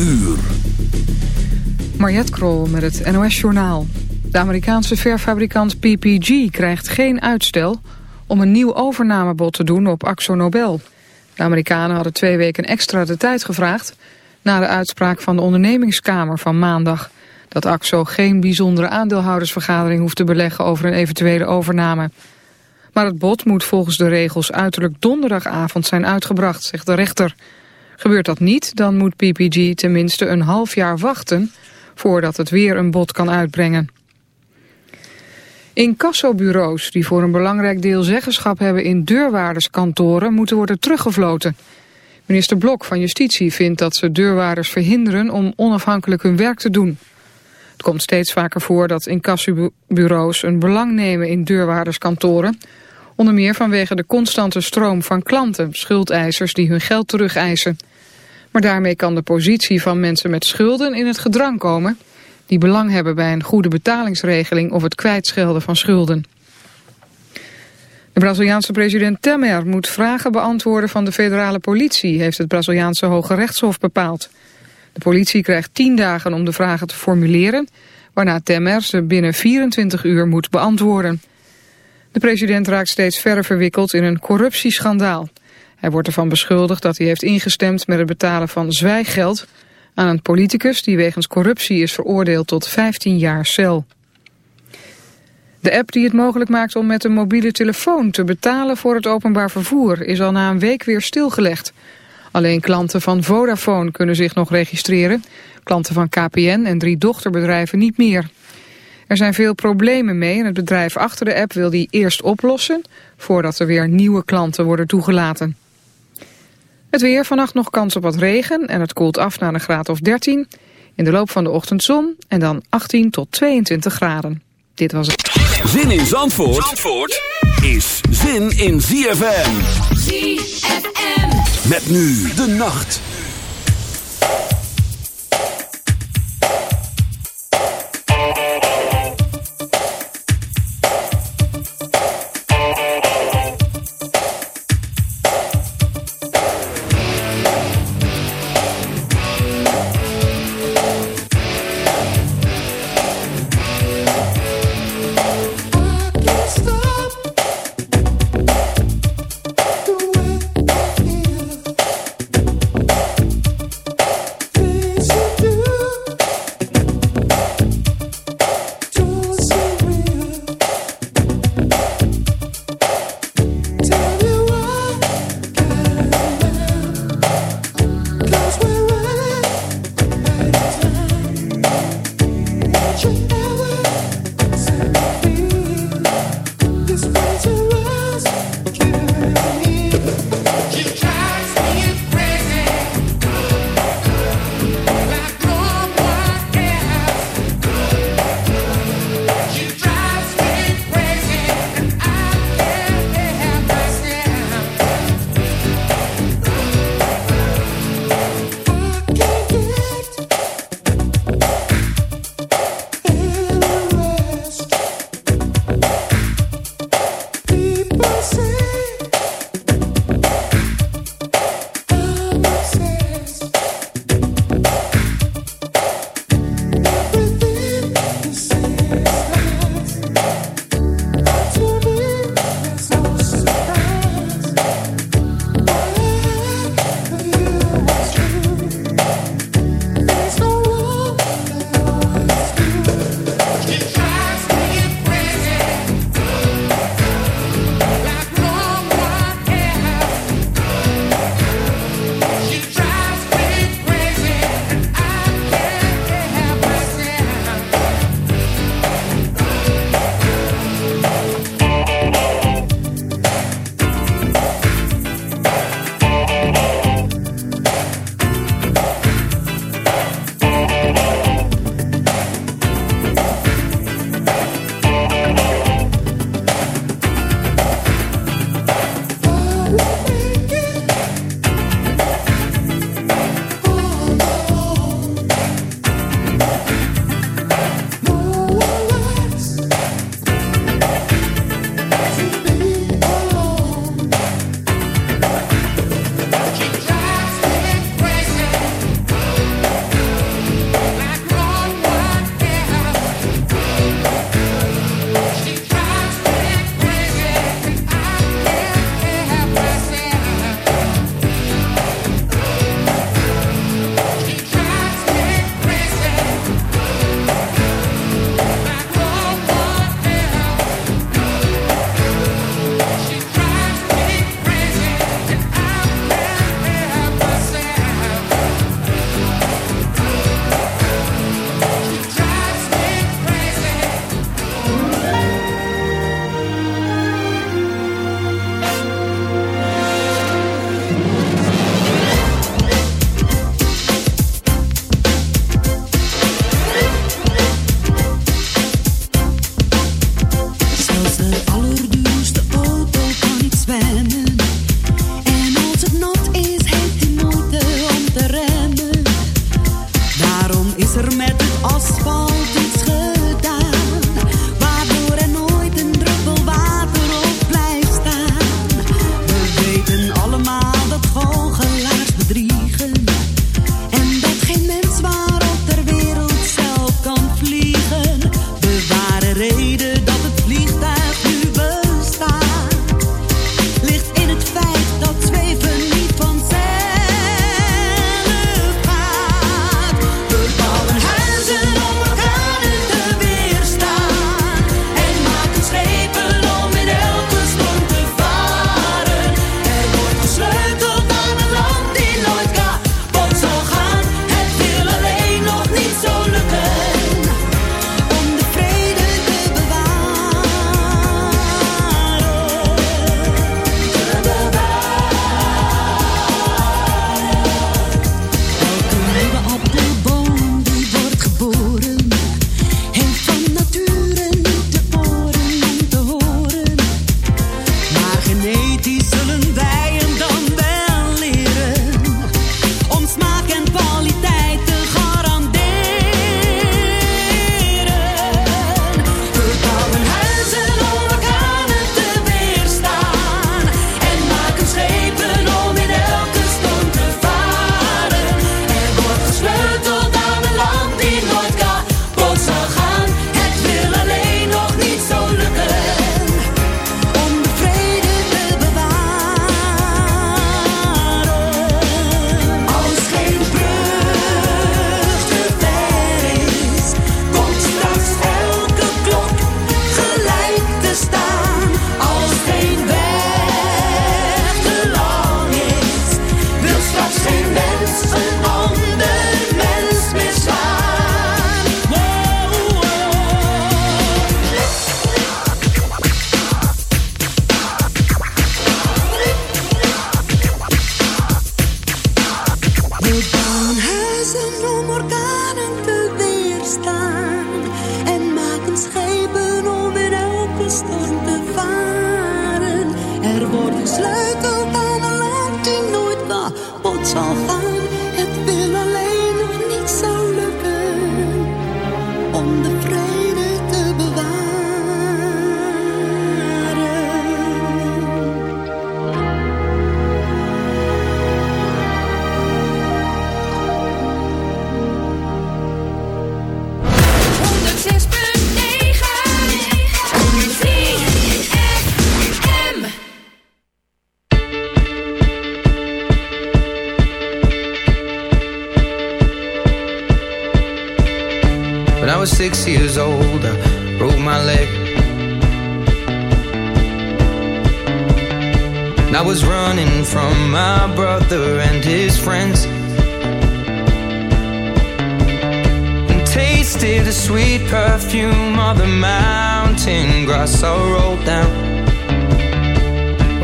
uur. Krol met het NOS Journaal. De Amerikaanse verfabrikant PPG krijgt geen uitstel... om een nieuw overnamebod te doen op Axo Nobel. De Amerikanen hadden twee weken extra de tijd gevraagd... na de uitspraak van de ondernemingskamer van maandag... dat Axo geen bijzondere aandeelhoudersvergadering hoeft te beleggen... over een eventuele overname. Maar het bod moet volgens de regels uiterlijk donderdagavond zijn uitgebracht, zegt de rechter... Gebeurt dat niet, dan moet PPG tenminste een half jaar wachten voordat het weer een bod kan uitbrengen. Incassobureaus die voor een belangrijk deel zeggenschap hebben in deurwaarderskantoren moeten worden teruggefloten. Minister Blok van Justitie vindt dat ze deurwaarders verhinderen om onafhankelijk hun werk te doen. Het komt steeds vaker voor dat incassobureaus een belang nemen in deurwaarderskantoren. Onder meer vanwege de constante stroom van klanten, schuldeisers die hun geld terugeisen. Maar daarmee kan de positie van mensen met schulden in het gedrang komen... die belang hebben bij een goede betalingsregeling of het kwijtschelden van schulden. De Braziliaanse president Temer moet vragen beantwoorden van de federale politie... heeft het Braziliaanse Hoge Rechtshof bepaald. De politie krijgt tien dagen om de vragen te formuleren... waarna Temer ze binnen 24 uur moet beantwoorden. De president raakt steeds verder verwikkeld in een corruptieschandaal. Hij wordt ervan beschuldigd dat hij heeft ingestemd met het betalen van zwijggeld aan een politicus die wegens corruptie is veroordeeld tot 15 jaar cel. De app die het mogelijk maakt om met een mobiele telefoon te betalen voor het openbaar vervoer is al na een week weer stilgelegd. Alleen klanten van Vodafone kunnen zich nog registreren, klanten van KPN en drie dochterbedrijven niet meer. Er zijn veel problemen mee en het bedrijf achter de app wil die eerst oplossen voordat er weer nieuwe klanten worden toegelaten. Het weer, vannacht nog kans op wat regen en het koelt af naar een graad of 13. In de loop van de ochtend zon en dan 18 tot 22 graden. Dit was het. Zin in Zandvoort, Zandvoort is zin in ZFM. ZFM. Met nu de nacht.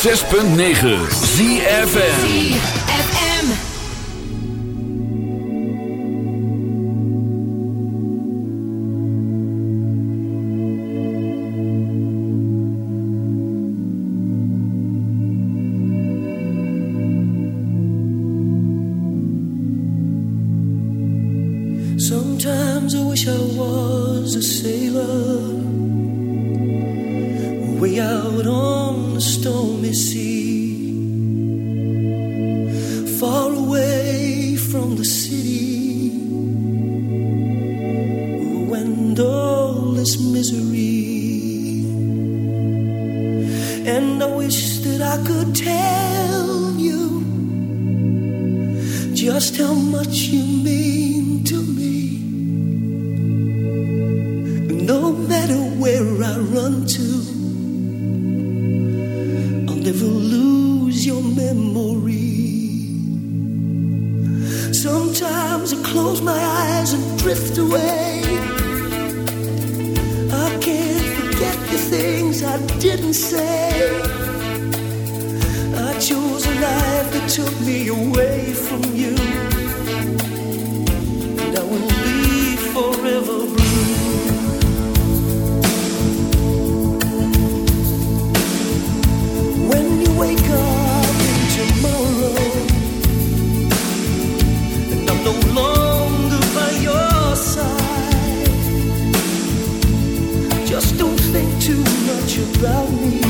6.9. 106.9 ZFN too much about me.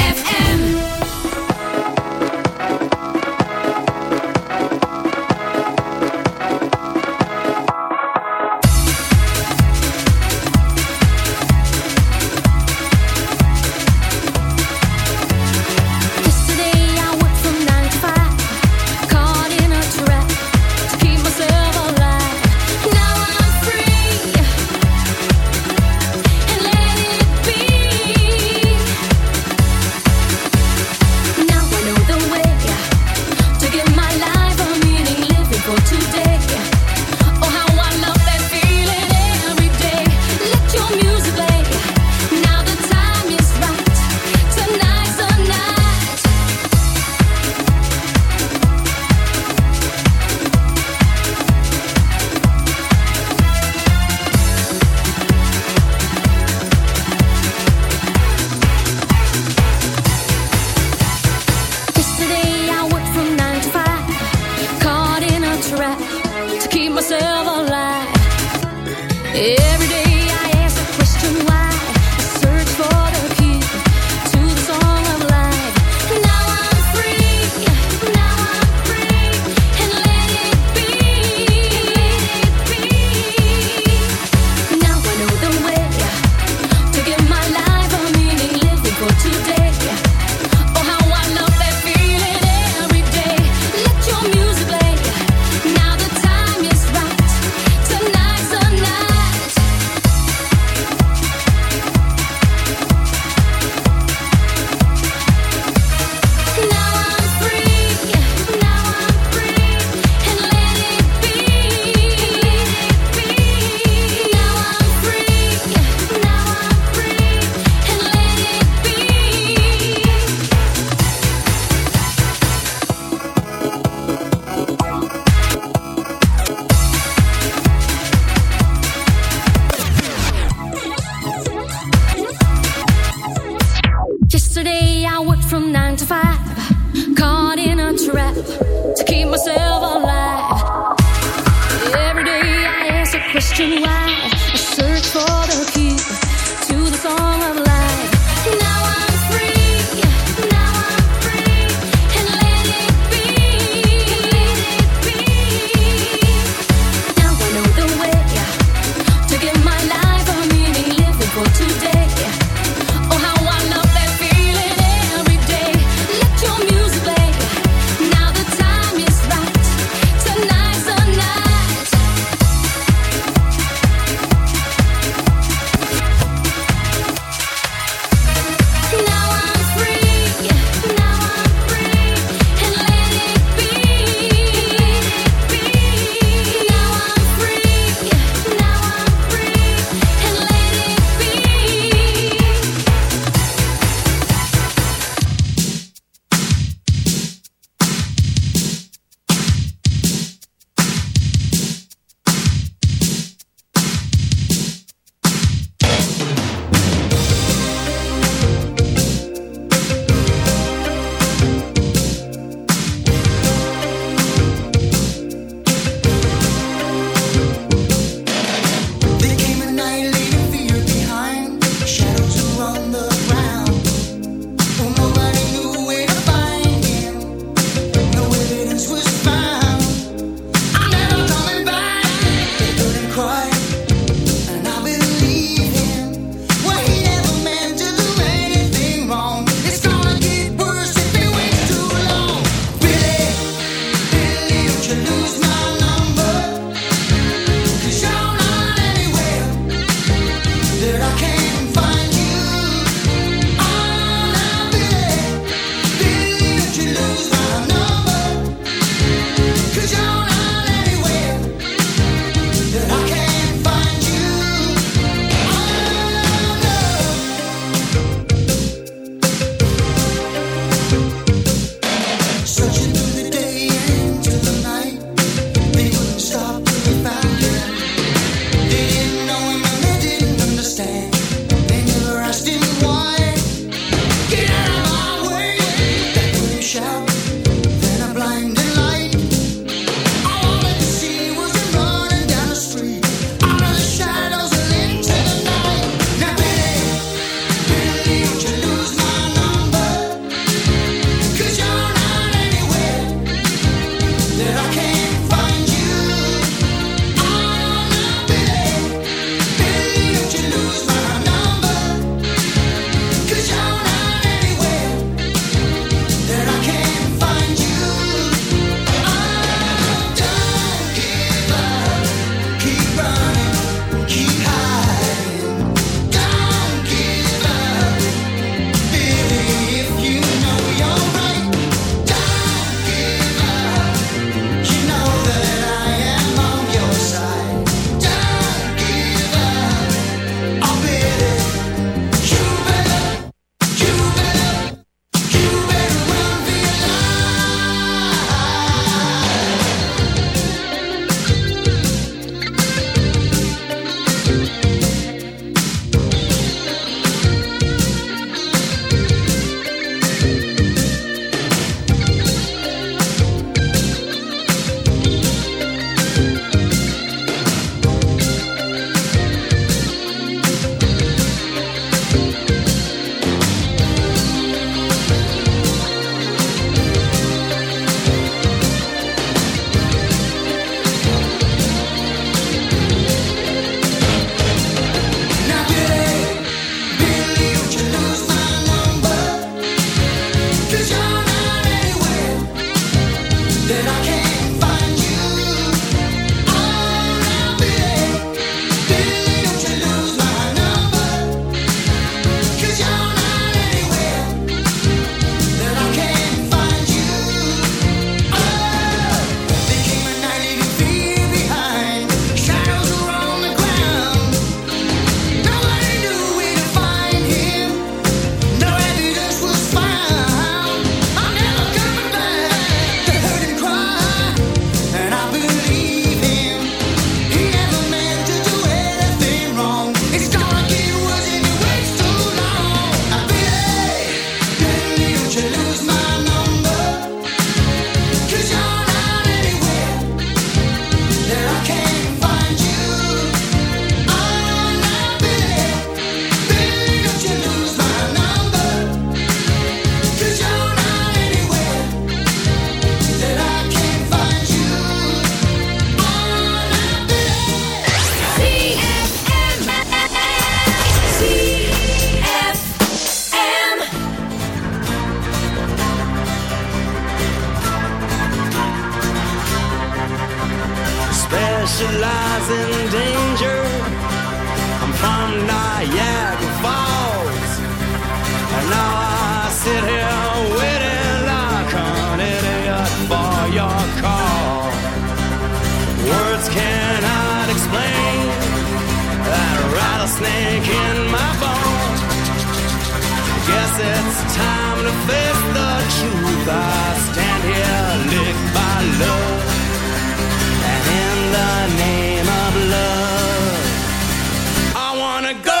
wanna go.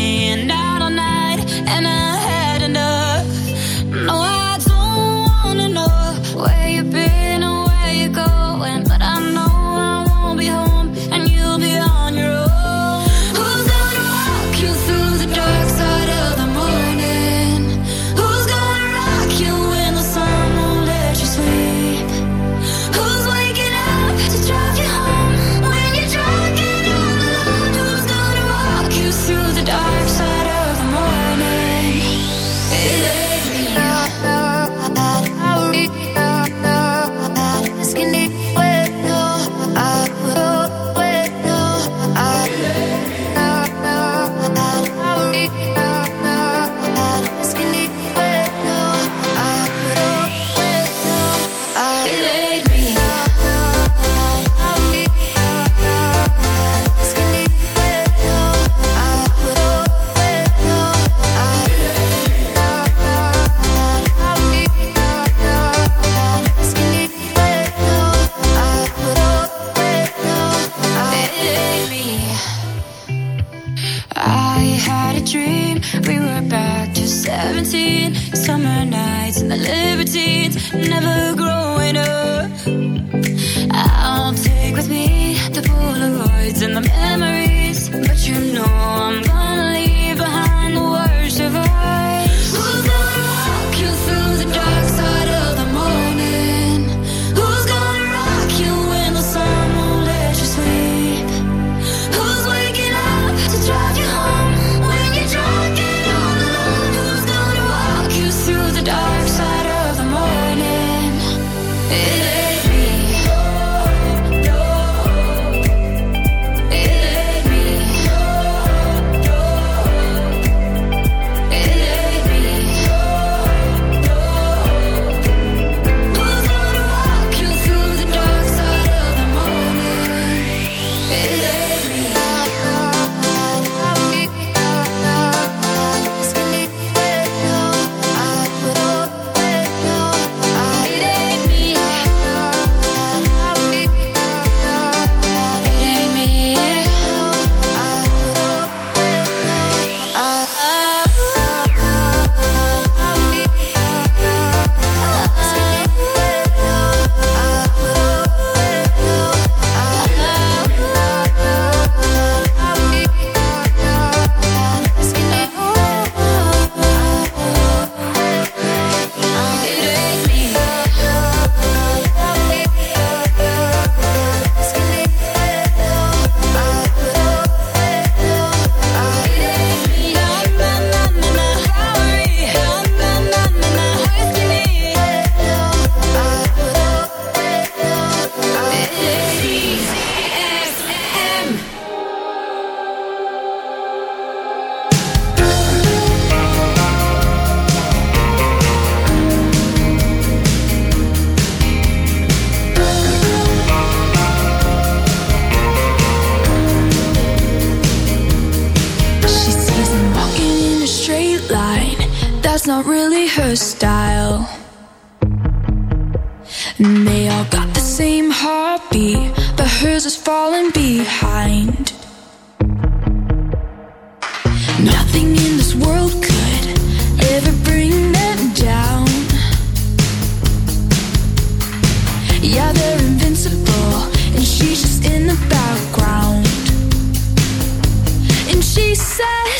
And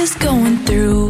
is going through.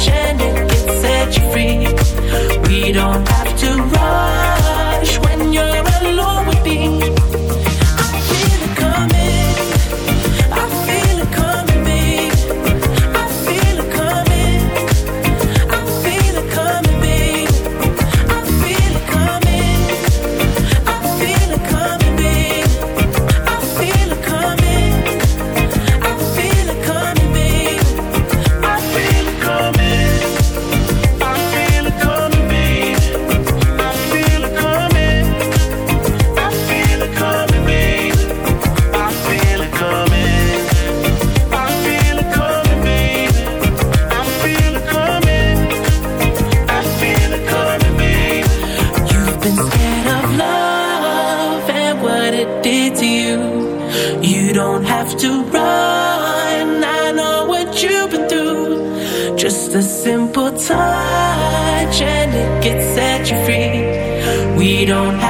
chant it can set you free. We don't have to we don't